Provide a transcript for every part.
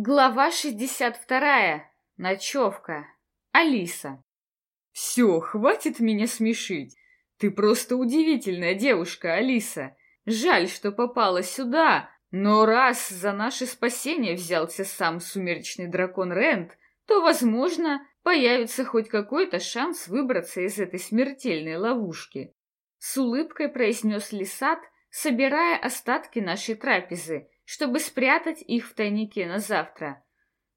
Глава 62. Ночевка. Алиса. Все, хватит меня смешить. Ты просто удивительная девушка, Алиса. Жаль, что попала сюда, но раз за наше спасение взялся сам сумеречный дракон Рент, то, возможно, появится хоть какой-то шанс выбраться из этой смертельной ловушки. С улыбкой произнес Лисат, собирая остатки нашей трапезы, чтобы спрятать их в тайнике на завтра.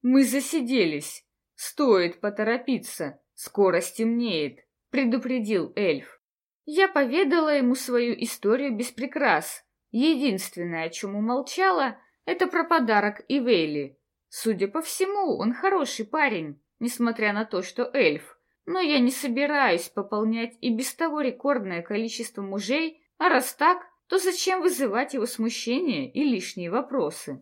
Мы засиделись. Стоит поторопиться. Скоро стемнеет, предупредил эльф. Я поведала ему свою историю без прикрас. Единственное, о чем умолчала, это про подарок Ивейли. Судя по всему, он хороший парень, несмотря на то, что эльф. Но я не собираюсь пополнять и без того рекордное количество мужей, а раз так, то зачем вызывать его смущение и лишние вопросы?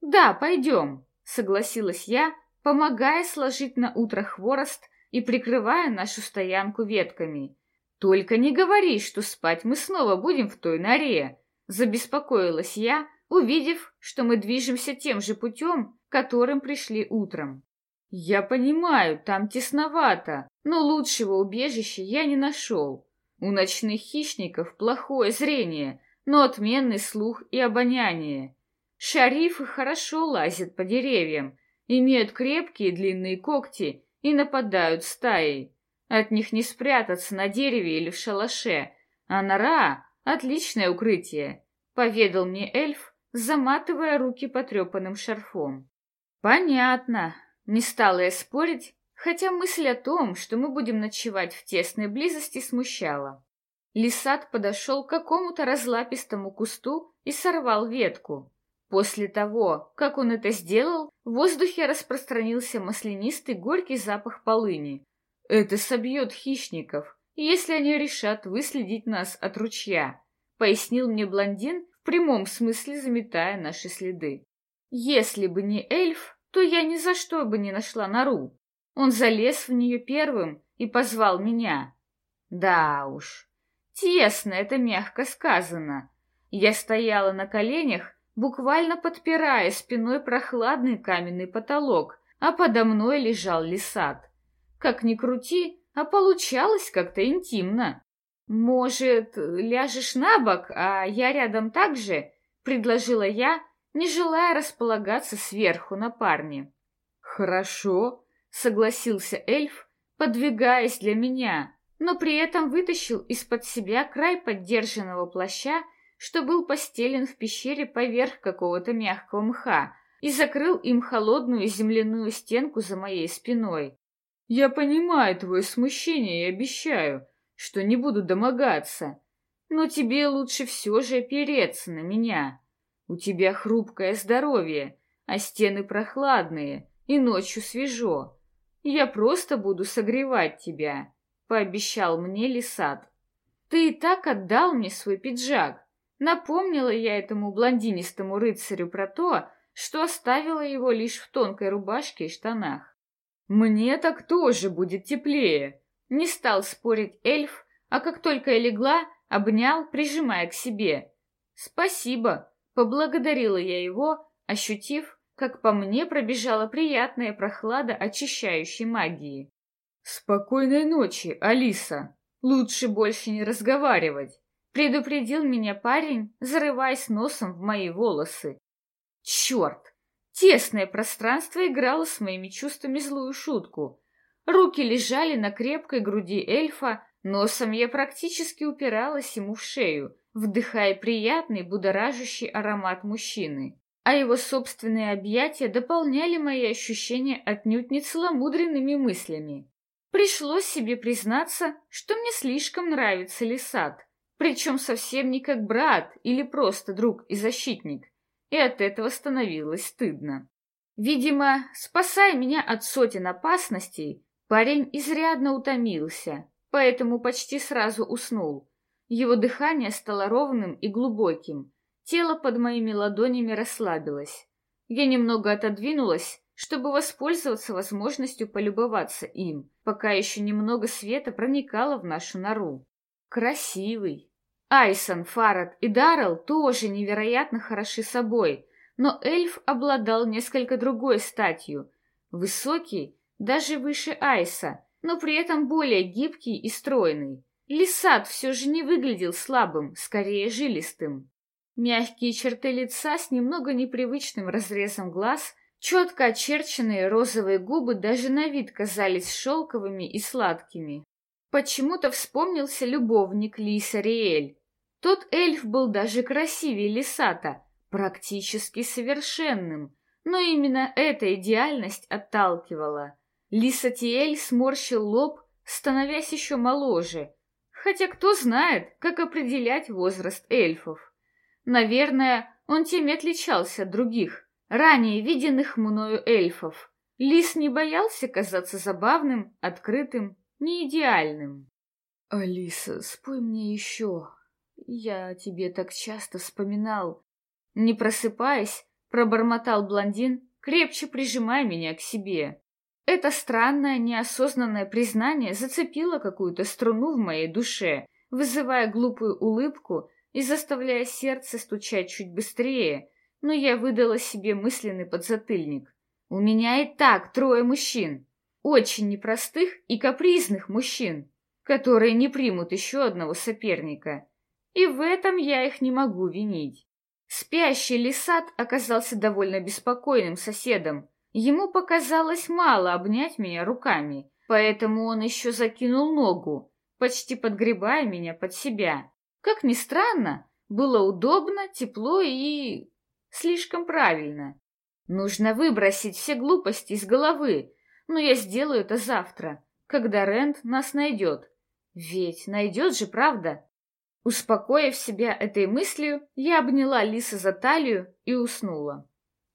«Да, пойдем», — согласилась я, помогая сложить на утро хворост и прикрывая нашу стоянку ветками. «Только не говори, что спать мы снова будем в той норе», — забеспокоилась я, увидев, что мы движемся тем же путем, которым пришли утром. «Я понимаю, там тесновато, но лучшего убежища я не нашел. У ночных хищников плохое зрение, но отменный слух и обоняние. Шарифы хорошо лазят по деревьям, имеют крепкие длинные когти и нападают стаей. От них не спрятаться на дереве или в шалаше, а нора — отличное укрытие, — поведал мне эльф, заматывая руки потрепанным шарфом. Понятно, не стала я спорить, хотя мысль о том, что мы будем ночевать в тесной близости, смущала. Лисат подошел к какому-то разлапистому кусту и сорвал ветку. После того, как он это сделал, в воздухе распространился маслянистый горький запах полыни. «Это собьет хищников, если они решат выследить нас от ручья», пояснил мне блондин, в прямом смысле заметая наши следы. «Если бы не эльф, то я ни за что бы не нашла нору. Он залез в нее первым и позвал меня. Да уж, Тесно, это мягко сказано. Я стояла на коленях, буквально подпирая спиной прохладный каменный потолок, а подо мной лежал лисат. Как ни крути, а получалось как-то интимно. «Может, ляжешь на бок, а я рядом так же?» — предложила я, не желая располагаться сверху на парне. «Хорошо», — согласился эльф, подвигаясь для меня, но при этом вытащил из-под себя край поддержанного плаща, что был постелен в пещере поверх какого-то мягкого мха, и закрыл им холодную земляную стенку за моей спиной. «Я понимаю твое смущение и обещаю, что не буду домогаться, но тебе лучше все же опереться на меня. У тебя хрупкое здоровье, а стены прохладные, и ночью свежо. Я просто буду согревать тебя» — пообещал мне Лисат. «Ты и так отдал мне свой пиджак». Напомнила я этому блондинистому рыцарю про то, что оставила его лишь в тонкой рубашке и штанах. «Мне так тоже будет теплее», — не стал спорить эльф, а как только я легла, обнял, прижимая к себе. «Спасибо», — поблагодарила я его, ощутив, как по мне пробежала приятная прохлада очищающей магии. «Спокойной ночи, Алиса. Лучше больше не разговаривать», — предупредил меня парень, зарываясь носом в мои волосы. «Черт! Тесное пространство играло с моими чувствами злую шутку. Руки лежали на крепкой груди эльфа, носом я практически упиралась ему в шею, вдыхая приятный будоражащий аромат мужчины. А его собственные объятия дополняли мои ощущения отнюдь не целомудренными мыслями. Пришлось себе признаться, что мне слишком нравится Лисат, причем совсем не как брат или просто друг и защитник, и от этого становилось стыдно. Видимо, спасая меня от сотен опасностей, парень изрядно утомился, поэтому почти сразу уснул. Его дыхание стало ровным и глубоким, тело под моими ладонями расслабилось. Я немного отодвинулась чтобы воспользоваться возможностью полюбоваться им, пока еще немного света проникало в нашу нору. Красивый. Айсон, Фарад и Даррелл тоже невероятно хороши собой, но эльф обладал несколько другой статью. Высокий, даже выше Айса, но при этом более гибкий и стройный. Лисат все же не выглядел слабым, скорее жилистым. Мягкие черты лица с немного непривычным разрезом глаз, четко очерченные розовые губы даже на вид казались шелковыми и сладкими. Почему-то вспомнился любовник Лиса Риэль. Тот эльф был даже красивее Лисата, практически совершенным, но именно эта идеальность отталкивала. Лисатиэль сморщил лоб, становясь еще моложе, хотя кто знает, как определять возраст эльфов. Наверное, он тем и отличался от других, ранее виденных мною эльфов. Лис не боялся казаться забавным, открытым, не идеальным. «Алиса, спой мне еще. Я тебе так часто вспоминал». Не просыпаясь, пробормотал блондин, крепче прижимая меня к себе. Это странное, неосознанное признание зацепило какую-то струну в моей душе, вызывая глупую улыбку и заставляя сердце стучать чуть быстрее, но я выдала себе мысленный подзатыльник. У меня и так трое мужчин, очень непростых и капризных мужчин, которые не примут еще одного соперника. И в этом я их не могу винить. Спящий Лисат оказался довольно беспокойным соседом. Ему показалось мало обнять меня руками, поэтому он еще закинул ногу, почти подгребая меня под себя. Как ни странно, было удобно, тепло и... слишком правильно. Нужно выбросить все глупости из головы, но я сделаю это завтра, когда Рэнд нас найдет. Ведь найдет же, правда? Успокоив себя этой мыслью, я обняла Лиса за талию и уснула.